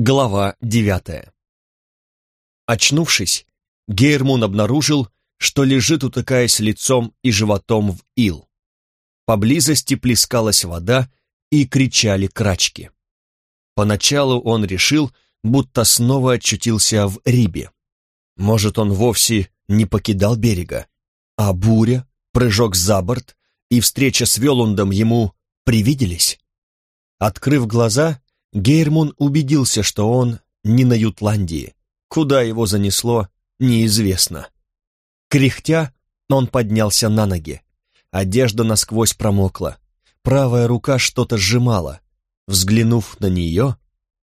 Глава девятая Очнувшись, Гейрмун обнаружил, что лежит, утыкаясь лицом и животом в ил. Поблизости плескалась вода и кричали крачки. Поначалу он решил, будто снова очутился в Рибе. Может, он вовсе не покидал берега, а буря, прыжок за борт и встреча с Велундом ему привиделись? Открыв глаза, Гейрмун убедился, что он не на Ютландии. Куда его занесло, неизвестно. Кряхтя, он поднялся на ноги. Одежда насквозь промокла. Правая рука что-то сжимала. Взглянув на нее,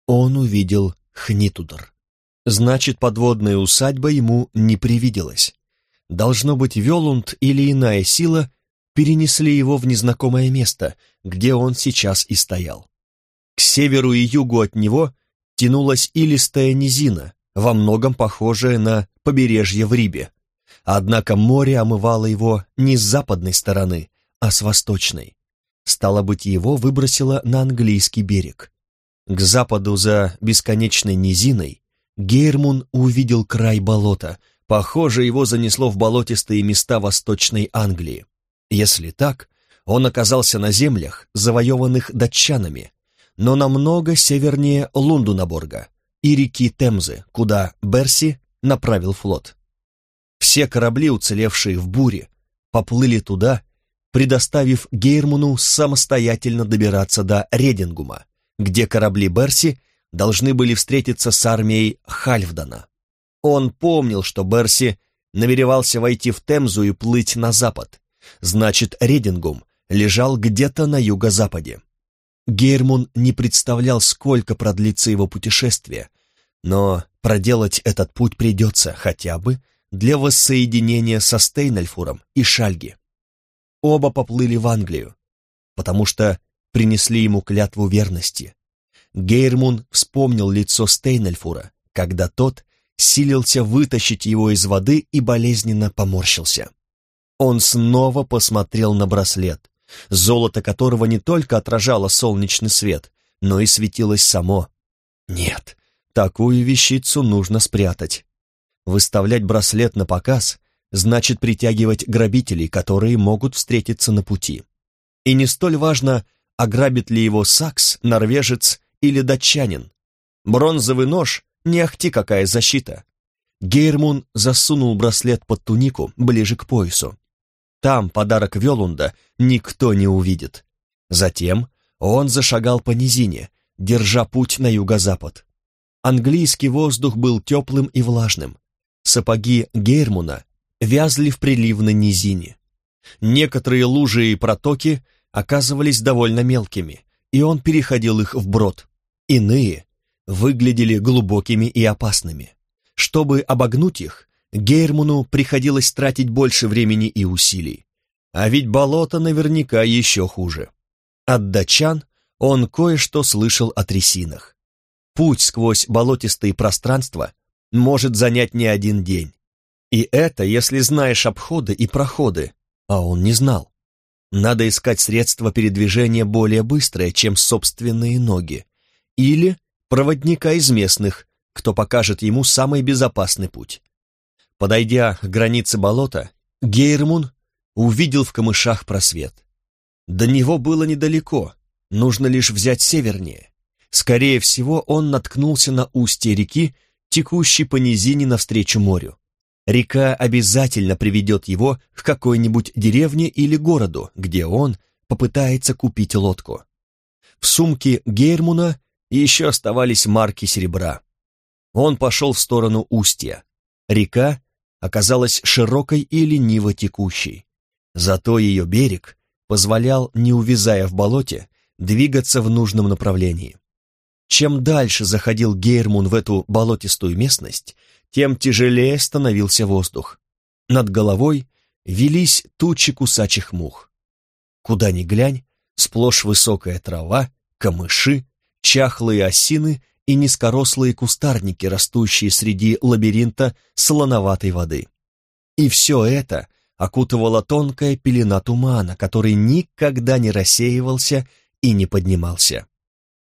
он увидел Хнитудор. Значит, подводная усадьба ему не привиделась. Должно быть, Велунд или иная сила перенесли его в незнакомое место, где он сейчас и стоял. К северу и югу от него тянулась илистая низина, во многом похожая на побережье в Рибе. Однако море омывало его не с западной стороны, а с восточной. Стало быть, его выбросило на английский берег. К западу за бесконечной низиной Гейрмун увидел край болота. Похоже, его занесло в болотистые места Восточной Англии. Если так, он оказался на землях, завоеванных датчанами, но намного севернее Лундунаборга и реки Темзы, куда Берси направил флот. Все корабли, уцелевшие в буре, поплыли туда, предоставив Гейрмуну самостоятельно добираться до Редингума, где корабли Берси должны были встретиться с армией Хальфдана. Он помнил, что Берси намеревался войти в Темзу и плыть на запад. Значит, Редингум лежал где-то на юго-западе. Гейрмун не представлял, сколько продлится его путешествие, но проделать этот путь придется хотя бы для воссоединения со Стейнальфуром и Шальги. Оба поплыли в Англию, потому что принесли ему клятву верности. Гейрмун вспомнил лицо Стейнальфура, когда тот силился вытащить его из воды и болезненно поморщился. Он снова посмотрел на браслет, золото которого не только отражало солнечный свет, но и светилось само. Нет, такую вещицу нужно спрятать. Выставлять браслет на показ значит притягивать грабителей, которые могут встретиться на пути. И не столь важно, ограбит ли его сакс, норвежец или датчанин. Бронзовый нож — не ахти какая защита. Гейрмун засунул браслет под тунику ближе к поясу. Там подарок Велунда никто не увидит. Затем он зашагал по низине, держа путь на юго-запад. Английский воздух был теплым и влажным. Сапоги Гейрмуна вязли в приливной низине. Некоторые лужи и протоки оказывались довольно мелкими, и он переходил их вброд. Иные выглядели глубокими и опасными. Чтобы обогнуть их, Гейрмуну приходилось тратить больше времени и усилий. А ведь болото наверняка еще хуже. От датчан он кое-что слышал о трясинах. Путь сквозь болотистые пространства может занять не один день. И это, если знаешь обходы и проходы, а он не знал. Надо искать средства передвижения более быстрое, чем собственные ноги. Или проводника из местных, кто покажет ему самый безопасный путь. Подойдя к границе болота, Гейрмун увидел в камышах просвет. До него было недалеко, нужно лишь взять севернее. Скорее всего, он наткнулся на устье реки, текущей по низине навстречу морю. Река обязательно приведет его к какой-нибудь деревне или городу, где он попытается купить лодку. В сумке Гейрмуна еще оставались марки серебра. Он пошел в сторону устья. Река оказалась широкой и лениво текущей. Зато ее берег позволял, не увязая в болоте, двигаться в нужном направлении. Чем дальше заходил Гейрмун в эту болотистую местность, тем тяжелее становился воздух. Над головой велись тучи кусачих мух. Куда ни глянь, сплошь высокая трава, камыши, чахлые осины и низкорослые кустарники, растущие среди лабиринта солоноватой воды. И все это окутывала тонкая пелена тумана, который никогда не рассеивался и не поднимался.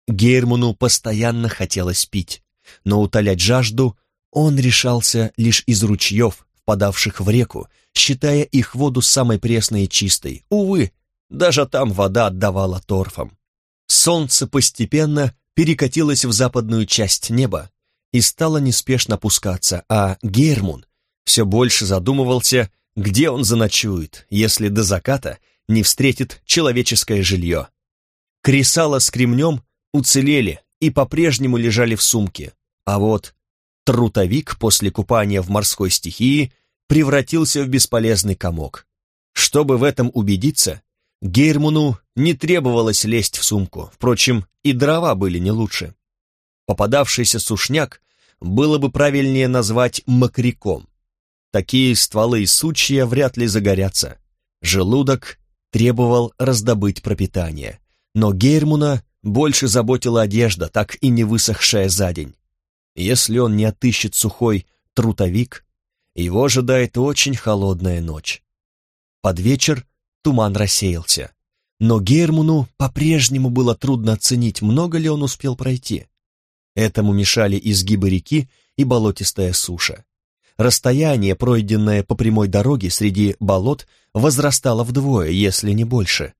Гейрману постоянно хотелось пить, но утолять жажду он решался лишь из ручьев, впадавших в реку, считая их воду самой пресной и чистой. Увы, даже там вода отдавала торфом. Солнце постепенно перекатилось в западную часть неба и стало неспешно опускаться, а Гермун все больше задумывался, где он заночует, если до заката не встретит человеческое жилье. Кресало с кремнем уцелели и по-прежнему лежали в сумке, а вот трутовик после купания в морской стихии превратился в бесполезный комок. Чтобы в этом убедиться, Гейрмуну не требовалось лезть в сумку, впрочем, и дрова были не лучше. Попадавшийся сушняк было бы правильнее назвать мокряком. Такие стволы и сучья вряд ли загорятся. Желудок требовал раздобыть пропитание, но Гейрмуна больше заботила одежда, так и не высохшая за день. Если он не отыщет сухой трутовик, его ожидает очень холодная ночь. Под вечер туман рассеялся, но Гермуну по-прежнему было трудно оценить, много ли он успел пройти. Этому мешали изгибы реки и болотистая суша. Расстояние, пройденное по прямой дороге среди болот, возрастало вдвое, если не больше.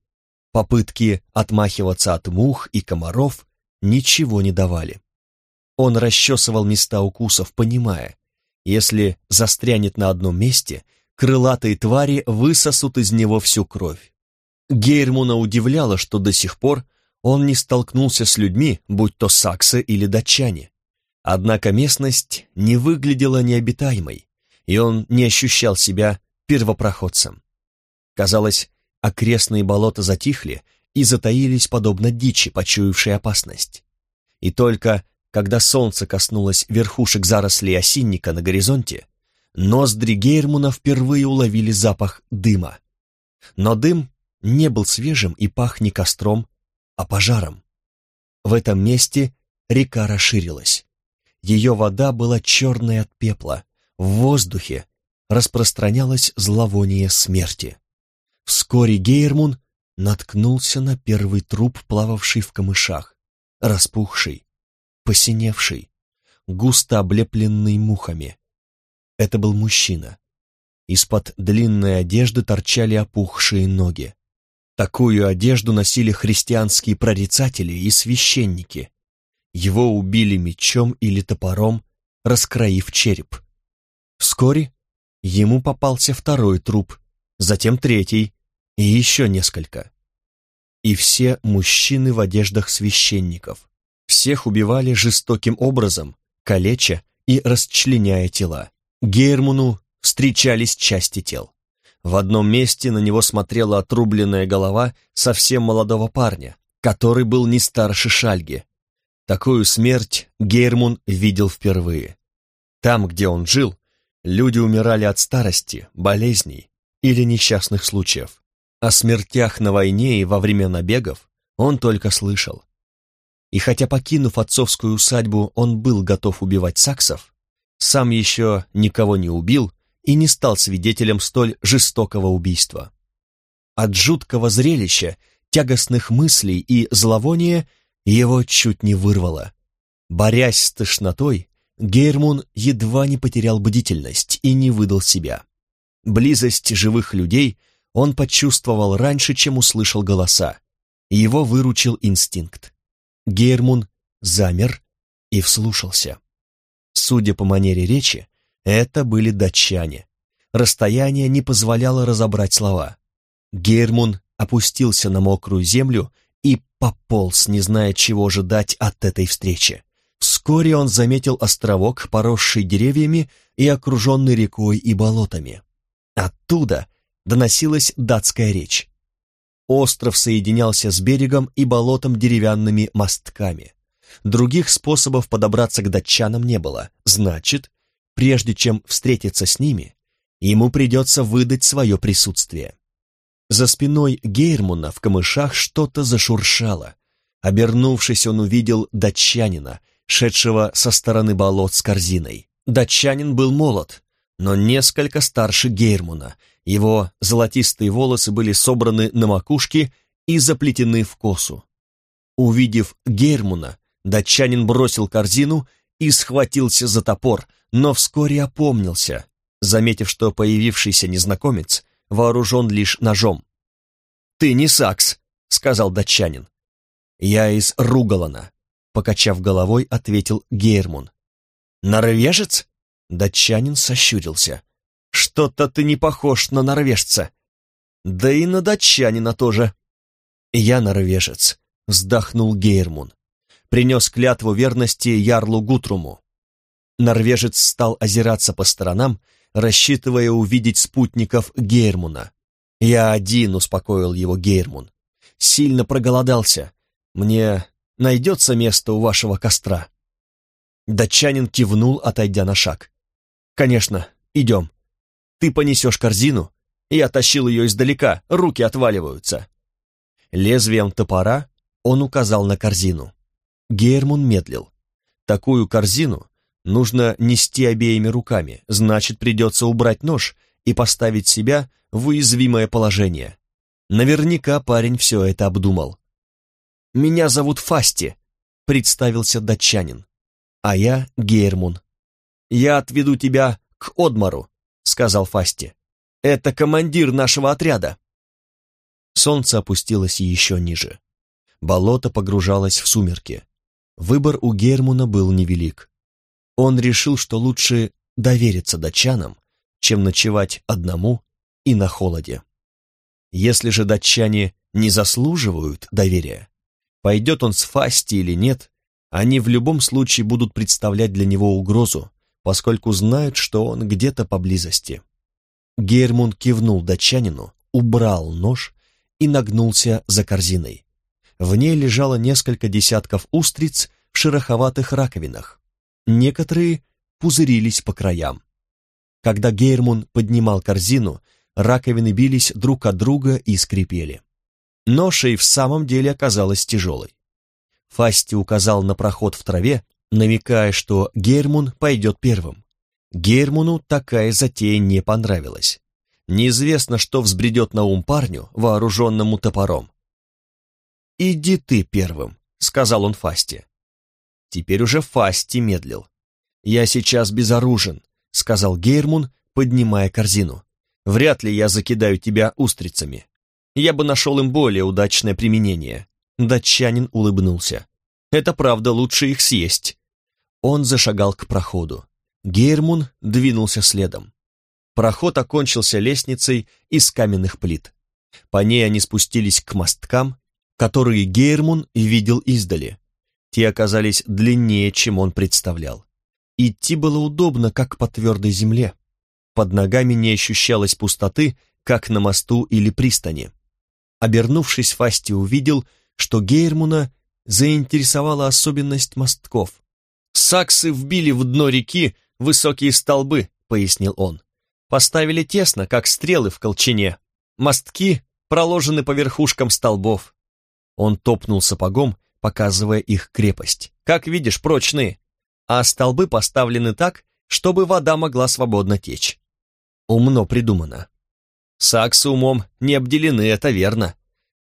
Попытки отмахиваться от мух и комаров ничего не давали. Он расчесывал места укусов, понимая, если застрянет на одном месте, крылатые твари высосут из него всю кровь. Гейрмуна удивляло, что до сих пор он не столкнулся с людьми, будь то саксы или датчане. Однако местность не выглядела необитаемой, и он не ощущал себя первопроходцем. Казалось, окрестные болота затихли и затаились подобно дичи, почуявшей опасность. И только когда солнце коснулось верхушек зарослей осинника на горизонте, ноздри Гейрмуна впервые уловили запах дыма. Но дым не был свежим и пах не костром, а пожаром. В этом месте река расширилась. Ее вода была черной от пепла, в воздухе распространялось зловоние смерти. Вскоре Гейрмун наткнулся на первый труп, плававший в камышах, распухший, посиневший, густо облепленный мухами. Это был мужчина. Из-под длинной одежды торчали опухшие ноги. Такую одежду носили христианские прорицатели и священники. Его убили мечом или топором, раскроив череп. Вскоре ему попался второй труп, затем третий и еще несколько. И все мужчины в одеждах священников. Всех убивали жестоким образом, калеча и расчленяя тела. Гейрмуну встречались части тел. В одном месте на него смотрела отрубленная голова совсем молодого парня, который был не старше Шальги. Такую смерть Гейрмун видел впервые. Там, где он жил, люди умирали от старости, болезней или несчастных случаев. О смертях на войне и во время набегов он только слышал. И хотя, покинув отцовскую усадьбу, он был готов убивать саксов, сам еще никого не убил и не стал свидетелем столь жестокого убийства. От жуткого зрелища, тягостных мыслей и зловония его чуть не вырвало. Борясь с тошнотой, Гейрмун едва не потерял бдительность и не выдал себя. Близость живых людей он почувствовал раньше, чем услышал голоса. Его выручил инстинкт. Гейрмун замер и вслушался. Судя по манере речи, это были датчане. Расстояние не позволяло разобрать слова. Гейрмун опустился на мокрую землю и пополз, не зная, чего ожидать от этой встречи. Вскоре он заметил островок, поросший деревьями и окруженный рекой и болотами. Оттуда доносилась датская речь. Остров соединялся с берегом и болотом деревянными мостками. Других способов подобраться к датчанам не было. Значит, прежде чем встретиться с ними, ему придется выдать свое присутствие. За спиной Гейрмуна в камышах что-то зашуршало. Обернувшись, он увидел датчанина, шедшего со стороны болот с корзиной. Датчанин был молод, но несколько старше Гейрмуна его золотистые волосы были собраны на макушке и заплетены в косу. Увидев Гермуна, датчанин бросил корзину и схватился за топор, но вскоре опомнился, заметив, что появившийся незнакомец вооружен лишь ножом. «Ты не сакс», — сказал датчанин. «Я из Ругалана», — покачав головой, ответил Гейрмун. «Норвежец?» — датчанин сощурился. «Что-то ты не похож на норвежца. Да и на датчанина тоже». «Я норвежец», — вздохнул Гейрмун. Принес клятву верности Ярлу Гутруму. Норвежец стал озираться по сторонам, рассчитывая увидеть спутников Гейрмуна. «Я один», — успокоил его Гейрмун. «Сильно проголодался. Мне найдется место у вашего костра». Датчанин кивнул, отойдя на шаг. «Конечно, идем. Ты понесешь корзину?» Я тащил ее издалека, руки отваливаются. Лезвием топора он указал на корзину. Гейрмун медлил. Такую корзину нужно нести обеими руками, значит, придется убрать нож и поставить себя в уязвимое положение. Наверняка парень все это обдумал. «Меня зовут Фасти», — представился датчанин. «А я Гейрмун». «Я отведу тебя к Одмару», — сказал Фасти. «Это командир нашего отряда». Солнце опустилось еще ниже. Болото погружалось в сумерки. Выбор у Гермуна был невелик. Он решил, что лучше довериться датчанам, чем ночевать одному и на холоде. Если же датчане не заслуживают доверия, пойдет он с Фасти или нет, они в любом случае будут представлять для него угрозу, поскольку знают, что он где-то поблизости. Гермун кивнул датчанину, убрал нож и нагнулся за корзиной. В ней лежало несколько десятков устриц в шероховатых раковинах. Некоторые пузырились по краям. Когда Гейрмун поднимал корзину, раковины бились друг от друга и скрипели. Ноша и в самом деле оказалась тяжелой. Фасти указал на проход в траве, намекая, что Гейрмун пойдет первым. Гейрмуну такая затея не понравилась. Неизвестно, что взбредет на ум парню, вооруженному топором. «Иди ты первым», — сказал он Фасти. Теперь уже Фасти медлил. «Я сейчас безоружен», — сказал Гейрмун, поднимая корзину. «Вряд ли я закидаю тебя устрицами. Я бы нашел им более удачное применение». Датчанин улыбнулся. «Это правда, лучше их съесть». Он зашагал к проходу. Гейрмун двинулся следом. Проход окончился лестницей из каменных плит. По ней они спустились к мосткам, которые Гейрмун видел издали. Те оказались длиннее, чем он представлял. Идти было удобно, как по твердой земле. Под ногами не ощущалось пустоты, как на мосту или пристани. Обернувшись, Фасти увидел, что Гейрмуна заинтересовала особенность мостков. «Саксы вбили в дно реки высокие столбы», — пояснил он. Поставили тесно, как стрелы в колчине. Мостки проложены по верхушкам столбов. Он топнул сапогом, показывая их крепость. Как видишь, прочные. А столбы поставлены так, чтобы вода могла свободно течь. Умно придумано. Саксы умом не обделены, это верно.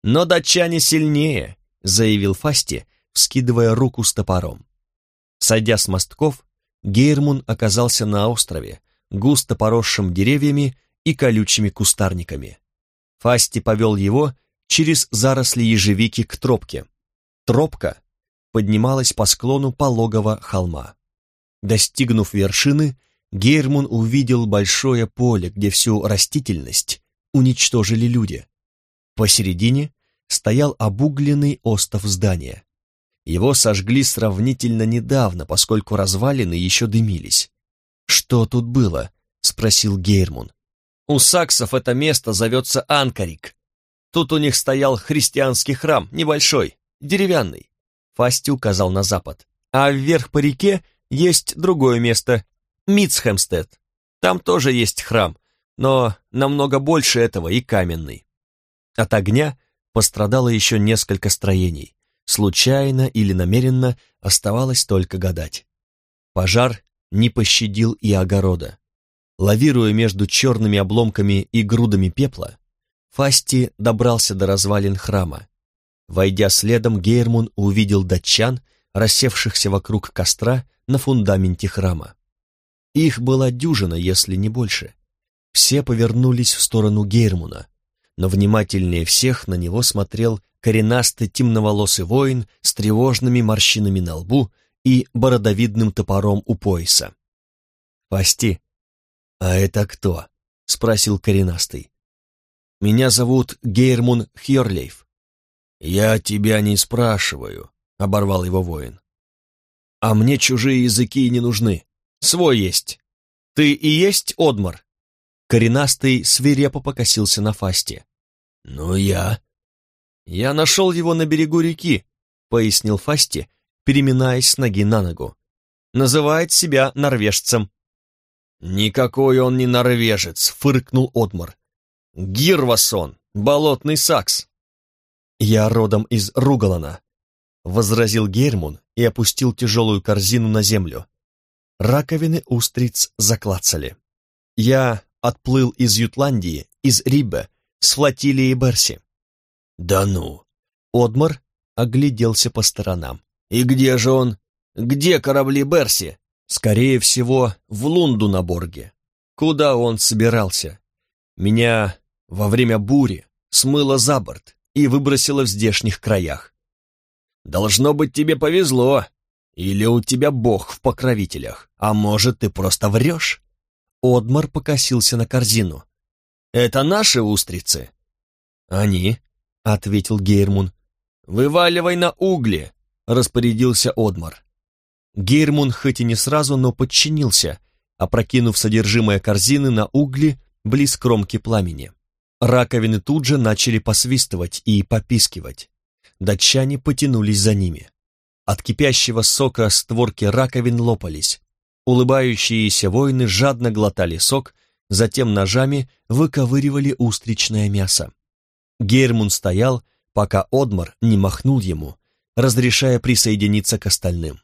Но датчане сильнее, заявил Фасти, вскидывая руку с топором. Сойдя с мостков, Гейрмун оказался на острове, густо поросшим деревьями и колючими кустарниками. Фасти повел его через заросли ежевики к тропке. Тропка поднималась по склону пологого холма. Достигнув вершины, Гейрмун увидел большое поле, где всю растительность уничтожили люди. Посередине стоял обугленный остов здания. Его сожгли сравнительно недавно, поскольку развалины еще дымились. «Что тут было?» — спросил Гейрмун. «У саксов это место зовется Анкарик. Тут у них стоял христианский храм, небольшой, деревянный». Фасти указал на запад. «А вверх по реке есть другое место, Митцхемстед. Там тоже есть храм, но намного больше этого и каменный». От огня пострадало еще несколько строений. Случайно или намеренно оставалось только гадать. Пожар не пощадил и огорода. Лавируя между черными обломками и грудами пепла, Фасти добрался до развалин храма. Войдя следом, Гейрмун увидел датчан, рассевшихся вокруг костра на фундаменте храма. Их была дюжина, если не больше. Все повернулись в сторону Гейрмуна, но внимательнее всех на него смотрел коренастый темноволосый воин с тревожными морщинами на лбу и бородовидным топором у пояса. «Пасти, а это кто?» — спросил коренастый. «Меня зовут Гейрмун Хьорлейф». «Я тебя не спрашиваю», — оборвал его воин. «А мне чужие языки не нужны. Свой есть. Ты и есть Одмар?» Коренастый свирепо покосился на Фасте. «Ну я...» «Я нашел его на берегу реки», — пояснил Фасти, переминаясь с ноги на ногу. «Называет себя норвежцем». «Никакой он не норвежец», — фыркнул Отмар. «Гирвасон, болотный сакс». «Я родом из Ругалана», — возразил Гермун и опустил тяжелую корзину на землю. Раковины устриц заклацали. «Я отплыл из Ютландии, из Риббе, с флотилией Берси». «Да ну!» Одмар огляделся по сторонам. «И где же он? Где корабли Берси?» «Скорее всего, в Лунду на Борге. Куда он собирался? Меня во время бури смыло за борт и выбросило в здешних краях. Должно быть, тебе повезло. Или у тебя бог в покровителях, а может, ты просто врешь?» Одмар покосился на корзину. «Это наши устрицы?» «Они», — ответил Гейрмун. «Вываливай на угли», — распорядился Одмар. Гейрмун хоть и не сразу, но подчинился, опрокинув содержимое корзины на угли близ кромки пламени. Раковины тут же начали посвистывать и попискивать. Датчане потянулись за ними. От кипящего сока створки раковин лопались. Улыбающиеся воины жадно глотали сок, затем ножами выковыривали устричное мясо. Гермун стоял, пока Одмар не махнул ему, разрешая присоединиться к остальным.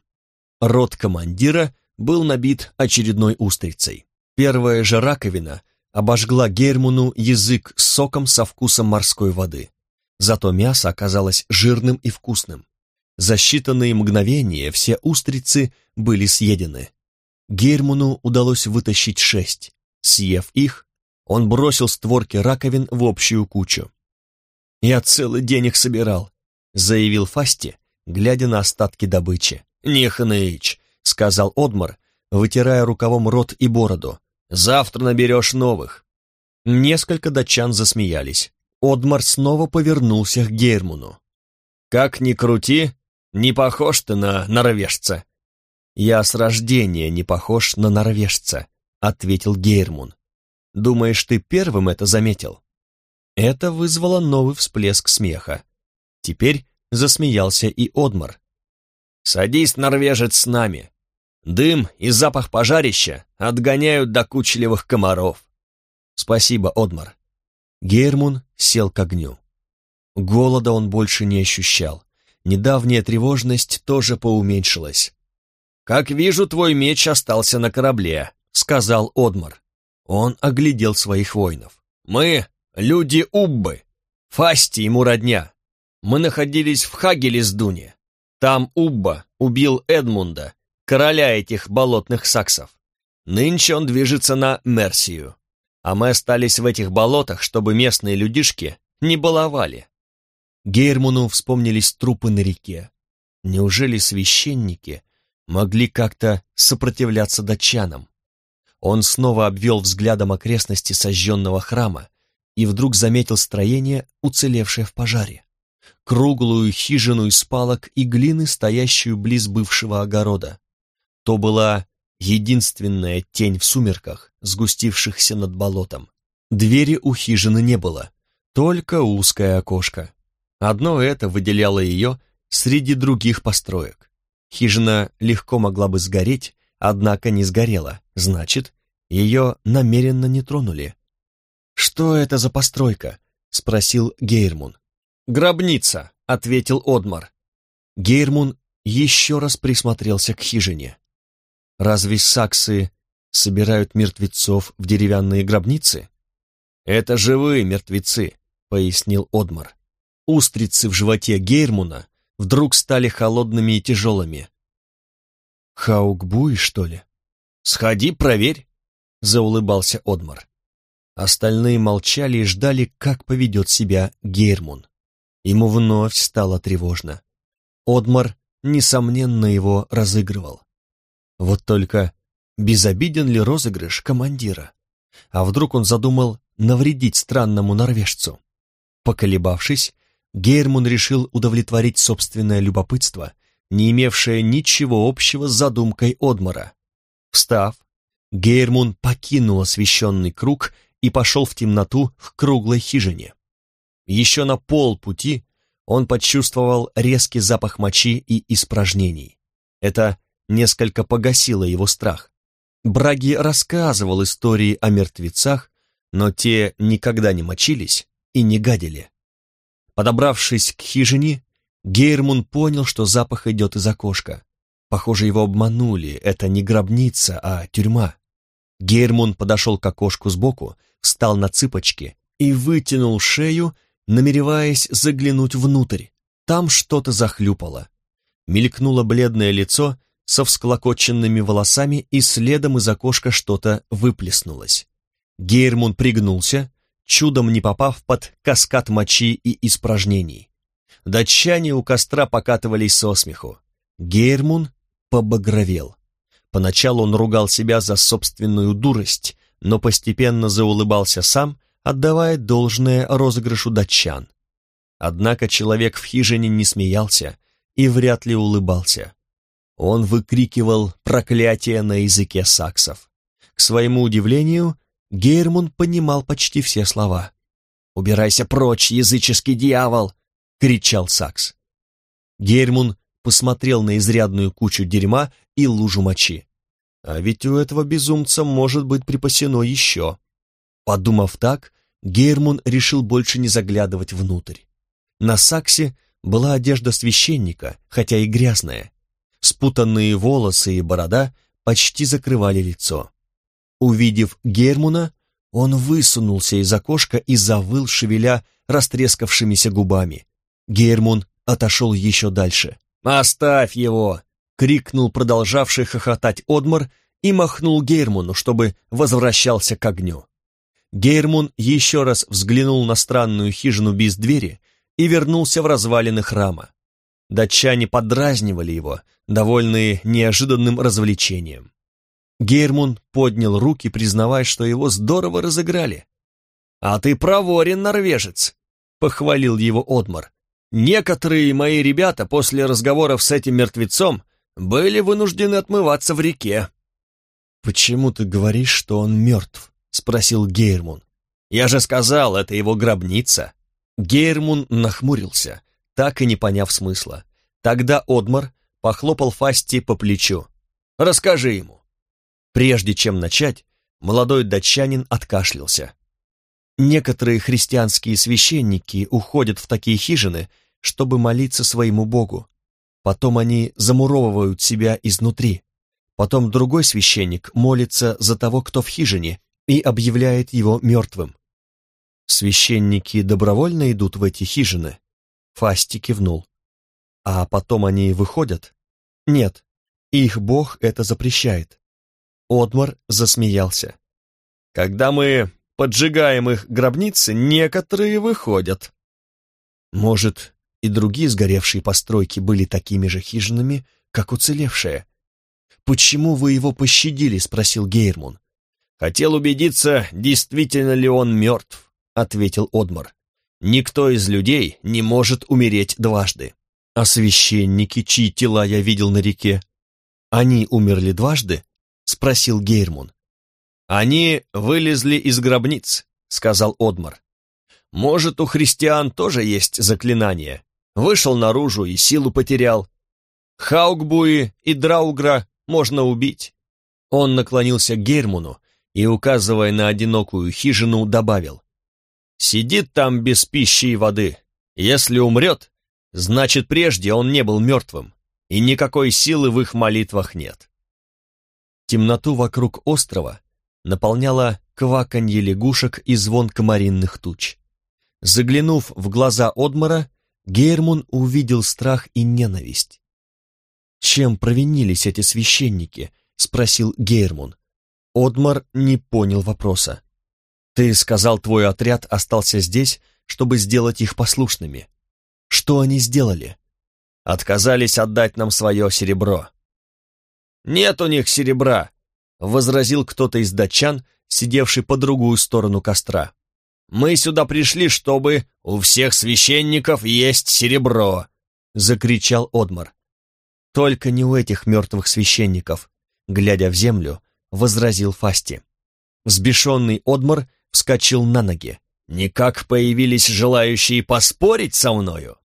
Рот командира был набит очередной устрицей. Первая же раковина обожгла Гермуну язык соком со вкусом морской воды. Зато мясо оказалось жирным и вкусным. За считанные мгновения все устрицы были съедены. Гермуну удалось вытащить шесть. Съев их, он бросил створки раковин в общую кучу. «Я целый день их собирал», — заявил Фасти, глядя на остатки добычи. «Не хнычь», — сказал Одмар, вытирая рукавом рот и бороду. «Завтра наберешь новых». Несколько датчан засмеялись. Одмар снова повернулся к Гермуну. «Как ни крути, не похож ты на норвежца». «Я с рождения не похож на норвежца», — ответил Гейрмун. «Думаешь, ты первым это заметил?» Это вызвало новый всплеск смеха. Теперь засмеялся и Одмар. «Садись, норвежец, с нами. Дым и запах пожарища отгоняют докучливых комаров». «Спасибо, Одмар». Гермун сел к огню. Голода он больше не ощущал. Недавняя тревожность тоже поуменьшилась. «Как вижу, твой меч остался на корабле», — сказал Одмар. Он оглядел своих воинов. «Мы Люди Уббы, Фасти ему родня. Мы находились в Хагелисдуне. Там Убба убил Эдмунда, короля этих болотных саксов. Нынче он движется на Мерсию. А мы остались в этих болотах, чтобы местные людишки не баловали. Гейрмуну вспомнились трупы на реке. Неужели священники могли как-то сопротивляться датчанам? Он снова обвел взглядом окрестности сожженного храма, и вдруг заметил строение, уцелевшее в пожаре. Круглую хижину из палок и глины, стоящую близ бывшего огорода. То была единственная тень в сумерках, сгустившихся над болотом. Двери у хижины не было, только узкое окошко. Одно это выделяло ее среди других построек. Хижина легко могла бы сгореть, однако не сгорела, значит, ее намеренно не тронули. «Что это за постройка?» — спросил Гейрмун. «Гробница», — ответил Одмар. Гейрмун еще раз присмотрелся к хижине. «Разве саксы собирают мертвецов в деревянные гробницы?» «Это живые мертвецы», — пояснил Одмар. устрицы в животе Гейрмуна вдруг стали холодными и тяжелыми. «Хаукбуй, что ли?» «Сходи, проверь», — заулыбался Одмар. Остальные молчали и ждали, как поведет себя Гейрмун. Ему вновь стало тревожно. Одмар, несомненно, его разыгрывал. Вот только безобиден ли розыгрыш командира? А вдруг он задумал навредить странному норвежцу? Поколебавшись, Гейрмун решил удовлетворить собственное любопытство, не имевшее ничего общего с задумкой Одмара. Встав, Гейрмун покинул освещенный круг и пошел в темноту к круглой хижине. Еще на полпути он почувствовал резкий запах мочи и испражнений. Это несколько погасило его страх. Браги рассказывал истории о мертвецах, но те никогда не мочились и не гадили. Подобравшись к хижине, Гейрмун понял, что запах идет из окошка. Похоже, его обманули, это не гробница, а тюрьма. Гейрмун подошел к окошку сбоку, встал на цыпочки и вытянул шею, намереваясь заглянуть внутрь. Там что-то захлюпало. Мелькнуло бледное лицо со всклокоченными волосами, и следом из окошка что-то выплеснулось. Гейрмун пригнулся, чудом не попав под каскад мочи и испражнений. Датчане у костра покатывались со смеху. Гейрмун побагровел. Поначалу он ругал себя за собственную дурость, но постепенно заулыбался сам, отдавая должное розыгрышу датчан. Однако человек в хижине не смеялся и вряд ли улыбался. Он выкрикивал проклятие на языке саксов. К своему удивлению, Гейрмун понимал почти все слова. «Убирайся прочь, языческий дьявол!» — кричал Сакс. Гейрмун посмотрел на изрядную кучу дерьма и лужу мочи. А ведь у этого безумца может быть припасено еще. Подумав так, Гейрмун решил больше не заглядывать внутрь. На Саксе была одежда священника, хотя и грязная. Спутанные волосы и борода почти закрывали лицо. Увидев Гермуна, он высунулся из окошка и завыл, шевеля растрескавшимися губами. Гермун отошел еще дальше. «Оставь его!» — крикнул продолжавший хохотать Одмар и махнул Гейрмуну, чтобы возвращался к огню. Гейрмун еще раз взглянул на странную хижину без двери и вернулся в развалины храма. Датчане подразнивали его, довольные неожиданным развлечением. Гейрмун поднял руки, признавая, что его здорово разыграли. «А ты проворен, норвежец!» — похвалил его Одмар. «Некоторые мои ребята после разговоров с этим мертвецом были вынуждены отмываться в реке». «Почему ты говоришь, что он мертв?» — спросил Гейрмун. «Я же сказал, это его гробница». Гейрмун нахмурился, так и не поняв смысла. Тогда Одмар похлопал Фасти по плечу. «Расскажи ему». Прежде чем начать, молодой датчанин откашлялся. Некоторые христианские священники уходят в такие хижины, чтобы молиться своему Богу. Потом они замуровывают себя изнутри. Потом другой священник молится за того, кто в хижине, и объявляет его мертвым. Священники добровольно идут в эти хижины? Фасти кивнул. А потом они выходят? Нет, их Бог это запрещает. Отмар засмеялся. Когда мы поджигаем их гробницы, некоторые выходят. Может, и другие сгоревшие постройки были такими же хижинами, как уцелевшая. «Почему вы его пощадили?» — спросил Гейрмун. «Хотел убедиться, действительно ли он мертв», — ответил Одмар. «Никто из людей не может умереть дважды. А священники, чьи тела я видел на реке, они умерли дважды?» — спросил Гейрмун. «Они вылезли из гробниц», — сказал Одмар. «Может, у христиан тоже есть заклинание. Вышел наружу и силу потерял. Хаукбуи и Драугра можно убить». Он наклонился к Гермуну и, указывая на одинокую хижину, добавил. «Сидит там без пищи и воды. Если умрет, значит, прежде он не был мертвым, и никакой силы в их молитвах нет». Темноту вокруг острова наполняло кваканье лягушек и звон комаринных туч. Заглянув в глаза Одмара, Гейрмун увидел страх и ненависть. «Чем провинились эти священники?» — спросил Гейрмун. Одмар не понял вопроса. «Ты сказал, твой отряд остался здесь, чтобы сделать их послушными. Что они сделали?» «Отказались отдать нам свое серебро». «Нет у них серебра», — возразил кто-то из датчан, сидевший по другую сторону костра. «Мы сюда пришли, чтобы у всех священников есть серебро», — закричал Одмар. «Только не у этих мертвых священников», — глядя в землю, возразил Фасти. Взбешенный Одмар вскочил на ноги. «Никак появились желающие поспорить со мною?»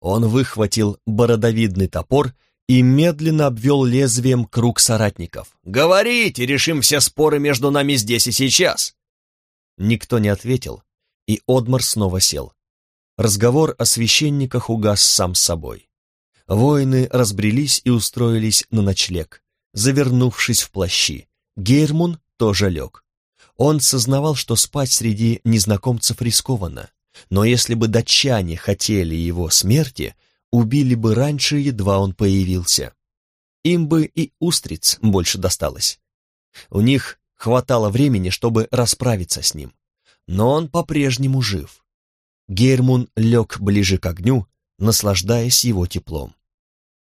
Он выхватил бородовидный топор и медленно обвел лезвием круг соратников. «Говорите, решим все споры между нами здесь и сейчас!» Никто не ответил, и Одмар снова сел. Разговор о священниках угас сам собой. Воины разбрелись и устроились на ночлег, завернувшись в плащи. Гейрмун тоже лег. Он сознавал, что спать среди незнакомцев рискованно, но если бы датчане хотели его смерти, убили бы раньше, едва он появился. Им бы и устриц больше досталось. У них хватало времени, чтобы расправиться с ним. Но он по-прежнему жив. Гермун лег ближе к огню, наслаждаясь его теплом.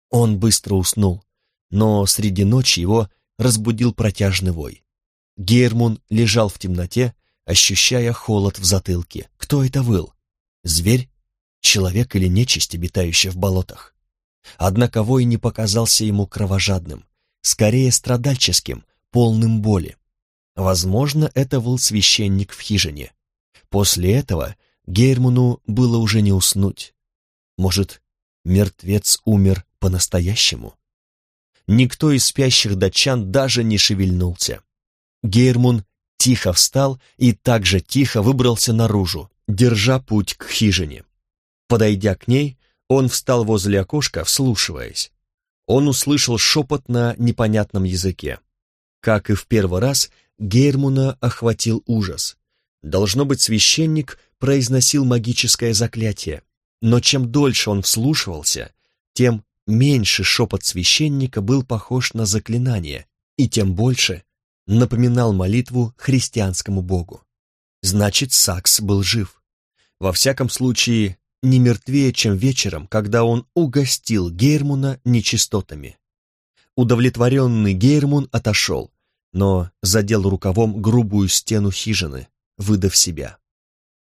Он быстро уснул, но среди ночи его разбудил протяжный вой. Гермун лежал в темноте, ощущая холод в затылке. Кто это выл? Зверь человек или нечисть, обитающая в болотах. Однако вой не показался ему кровожадным, скорее страдальческим, полным боли. Возможно, это был священник в хижине. После этого Гейрмуну было уже не уснуть. Может, мертвец умер по-настоящему? Никто из спящих датчан даже не шевельнулся. Гейрмун тихо встал и также тихо выбрался наружу, держа путь к хижине. Подойдя к ней, он встал возле окошка, вслушиваясь. Он услышал шепот на непонятном языке. Как и в первый раз, Гейрмуна охватил ужас. Должно быть, священник произносил магическое заклятие, но чем дольше он вслушивался, тем меньше шепот священника был похож на заклинание, и тем больше напоминал молитву христианскому богу. Значит, Сакс был жив. Во всяком случае, не мертвее, чем вечером, когда он угостил Гейрмуна нечистотами. Удовлетворенный Гейрмун отошел, но задел рукавом грубую стену хижины, выдав себя.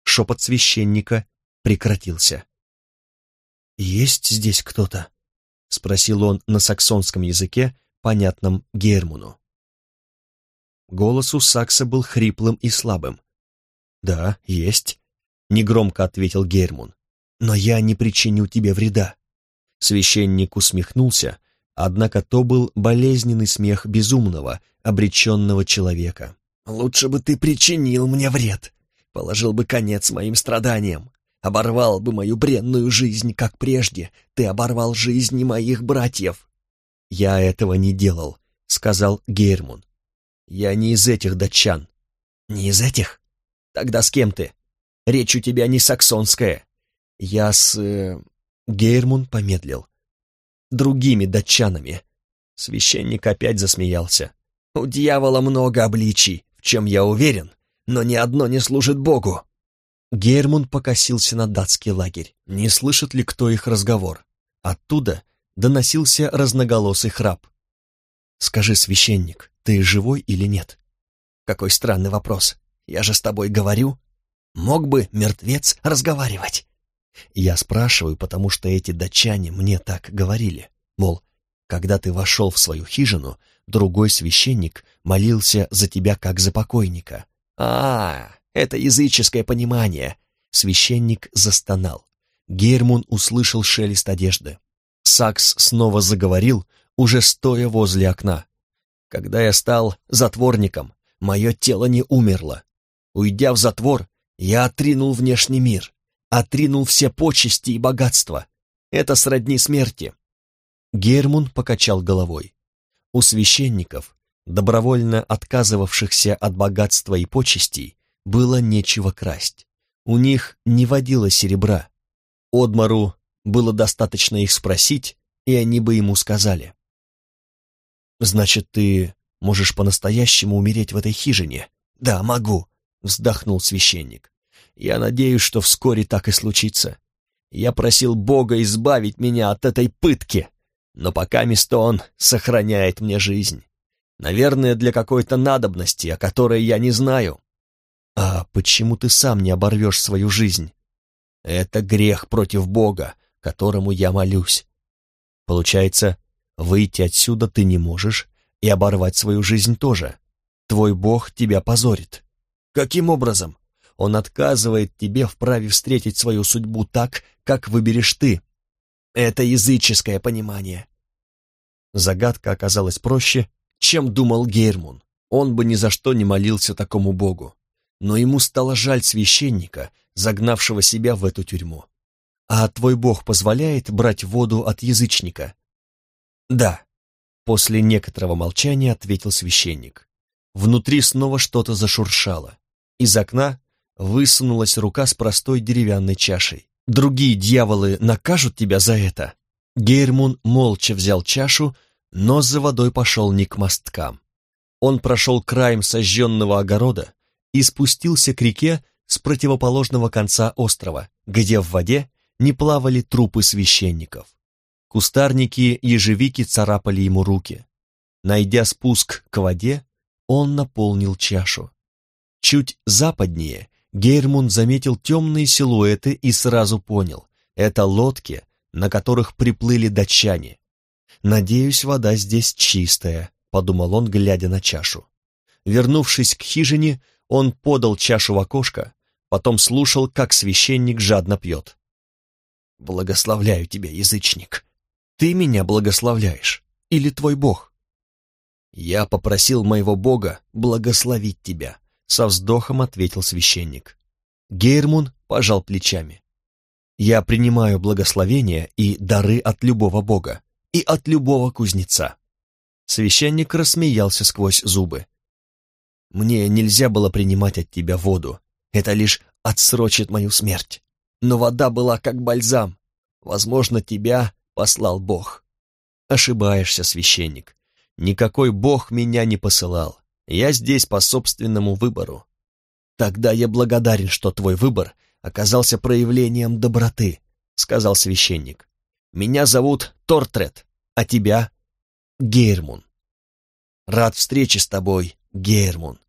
Шепот священника прекратился. «Есть здесь кто-то?» — спросил он на саксонском языке, понятном Гейрмуну. Голос у Сакса был хриплым и слабым. «Да, есть», — негромко ответил Гейрмун но я не причиню тебе вреда». Священник усмехнулся, однако то был болезненный смех безумного, обреченного человека. «Лучше бы ты причинил мне вред, положил бы конец моим страданиям, оборвал бы мою бренную жизнь, как прежде ты оборвал жизни моих братьев». «Я этого не делал», — сказал Гейрмун. «Я не из этих датчан». «Не из этих? Тогда с кем ты? Речь у тебя не саксонская, я с... Э, Гейрмун помедлил. Другими датчанами. Священник опять засмеялся. У дьявола много обличий, в чем я уверен, но ни одно не служит Богу. Гейрмун покосился на датский лагерь. Не слышит ли кто их разговор? Оттуда доносился разноголосый храп. «Скажи, священник, ты живой или нет?» «Какой странный вопрос. Я же с тобой говорю. Мог бы мертвец разговаривать?» Я спрашиваю, потому что эти датчане мне так говорили. Мол, когда ты вошел в свою хижину, другой священник молился за тебя как за покойника. А, это языческое понимание. Священник застонал. Гермун услышал шелест одежды. Сакс снова заговорил, уже стоя возле окна. Когда я стал затворником, мое тело не умерло. Уйдя в затвор, я отринул внешний мир отринул все почести и богатства. Это сродни смерти. Гермун покачал головой. У священников, добровольно отказывавшихся от богатства и почестей, было нечего красть. У них не водило серебра. Одмару было достаточно их спросить, и они бы ему сказали. «Значит, ты можешь по-настоящему умереть в этой хижине?» «Да, могу», — вздохнул священник. «Я надеюсь, что вскоре так и случится. Я просил Бога избавить меня от этой пытки, но пока место Он сохраняет мне жизнь. Наверное, для какой-то надобности, о которой я не знаю. А почему ты сам не оборвешь свою жизнь? Это грех против Бога, которому я молюсь. Получается, выйти отсюда ты не можешь и оборвать свою жизнь тоже. Твой Бог тебя позорит. Каким образом? Он отказывает тебе в праве встретить свою судьбу так, как выберешь ты. Это языческое понимание. Загадка оказалась проще, чем думал Гейрмун. Он бы ни за что не молился такому богу. Но ему стало жаль священника, загнавшего себя в эту тюрьму. «А твой бог позволяет брать воду от язычника?» «Да», — после некоторого молчания ответил священник. Внутри снова что-то зашуршало. Из окна высунулась рука с простой деревянной чашей. «Другие дьяволы накажут тебя за это?» Гейрмун молча взял чашу, но за водой пошел не к мосткам. Он прошел краем сожженного огорода и спустился к реке с противоположного конца острова, где в воде не плавали трупы священников. Кустарники ежевики царапали ему руки. Найдя спуск к воде, он наполнил чашу. Чуть западнее Гейрмунд заметил темные силуэты и сразу понял — это лодки, на которых приплыли датчане. «Надеюсь, вода здесь чистая», — подумал он, глядя на чашу. Вернувшись к хижине, он подал чашу в окошко, потом слушал, как священник жадно пьет. «Благословляю тебя, язычник. Ты меня благословляешь. Или твой Бог?» «Я попросил моего Бога благословить тебя», — со вздохом ответил священник. Гейрмун пожал плечами. «Я принимаю благословения и дары от любого Бога, и от любого кузнеца». Священник рассмеялся сквозь зубы. «Мне нельзя было принимать от тебя воду. Это лишь отсрочит мою смерть. Но вода была как бальзам. Возможно, тебя послал Бог». «Ошибаешься, священник. Никакой Бог меня не посылал. Я здесь по собственному выбору. Тогда я благодарен, что твой выбор оказался проявлением доброты», — сказал священник. Меня зовут Тортрет, а тебя — Гейрмун. Рад встрече с тобой, Гейрмун.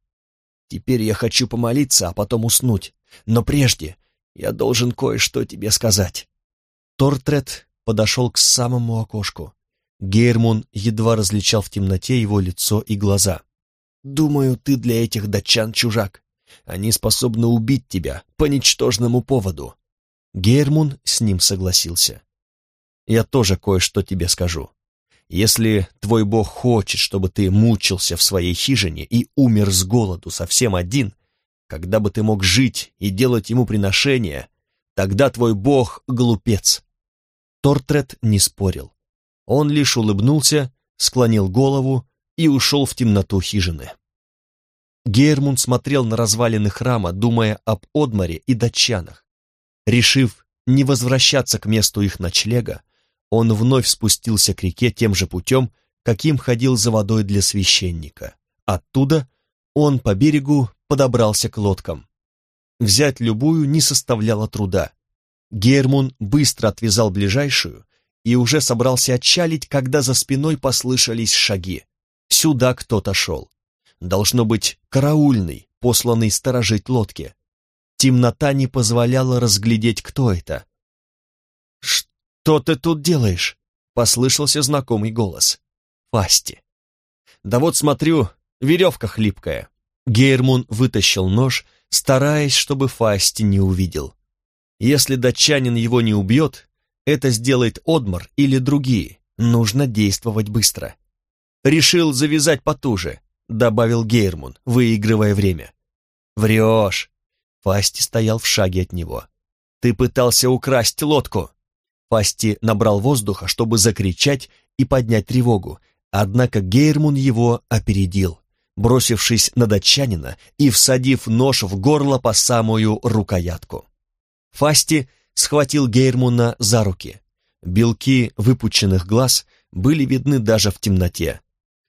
Теперь я хочу помолиться, а потом уснуть. Но прежде я должен кое-что тебе сказать. Тортрет подошел к самому окошку. Гейрмун едва различал в темноте его лицо и глаза. «Думаю, ты для этих датчан чужак. Они способны убить тебя по ничтожному поводу». Гейрмун с ним согласился я тоже кое-что тебе скажу. Если твой бог хочет, чтобы ты мучился в своей хижине и умер с голоду совсем один, когда бы ты мог жить и делать ему приношения, тогда твой бог — глупец». Тортрет не спорил. Он лишь улыбнулся, склонил голову и ушел в темноту хижины. Гейрмунд смотрел на развалины храма, думая об Одмаре и датчанах. Решив не возвращаться к месту их ночлега, он вновь спустился к реке тем же путем, каким ходил за водой для священника. Оттуда он по берегу подобрался к лодкам. Взять любую не составляло труда. Гермун быстро отвязал ближайшую и уже собрался отчалить, когда за спиной послышались шаги. Сюда кто-то шел. Должно быть караульный, посланный сторожить лодки. Темнота не позволяла разглядеть, кто это. «Что ты тут делаешь?» — послышался знакомый голос. «Фасти». «Да вот смотрю, веревка хлипкая». Гейрмун вытащил нож, стараясь, чтобы Фасти не увидел. Если датчанин его не убьет, это сделает Одмар или другие. Нужно действовать быстро. «Решил завязать потуже», — добавил Гейрмун, выигрывая время. «Врешь!» Фасти стоял в шаге от него. «Ты пытался украсть лодку!» Фасти набрал воздуха, чтобы закричать и поднять тревогу, однако Гейрмун его опередил, бросившись на датчанина и всадив нож в горло по самую рукоятку. Фасти схватил Гейрмуна за руки, Белки выпученных глаз были видны даже в темноте.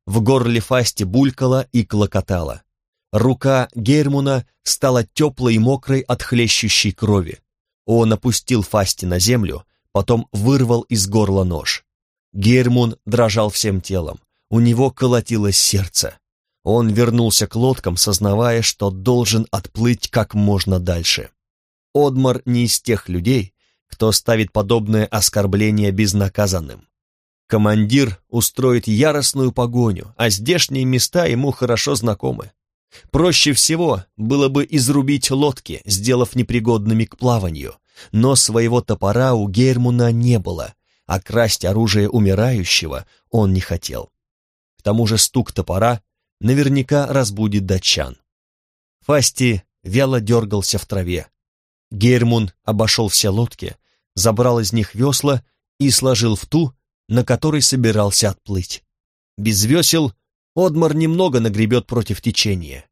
В горле Фасти булькало и клокотало. Рука Гейрмуна стала теплой и мокрой от хлещущей крови. Он опустил Фасти на землю, потом вырвал из горла нож. Гейрмун дрожал всем телом, у него колотилось сердце. Он вернулся к лодкам, сознавая, что должен отплыть как можно дальше. Одмар не из тех людей, кто ставит подобное оскорбление безнаказанным. Командир устроит яростную погоню, а здешние места ему хорошо знакомы. Проще всего было бы изрубить лодки, сделав непригодными к плаванию, но своего топора у Гермуна не было, а красть оружие умирающего он не хотел. К тому же стук топора наверняка разбудит датчан. Фасти вяло дергался в траве. Гермун обошел все лодки, забрал из них весла и сложил в ту, на которой собирался отплыть. Без весел Одмар немного нагребет против течения.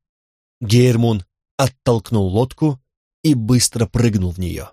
Гейрмун оттолкнул лодку и быстро прыгнул в нее.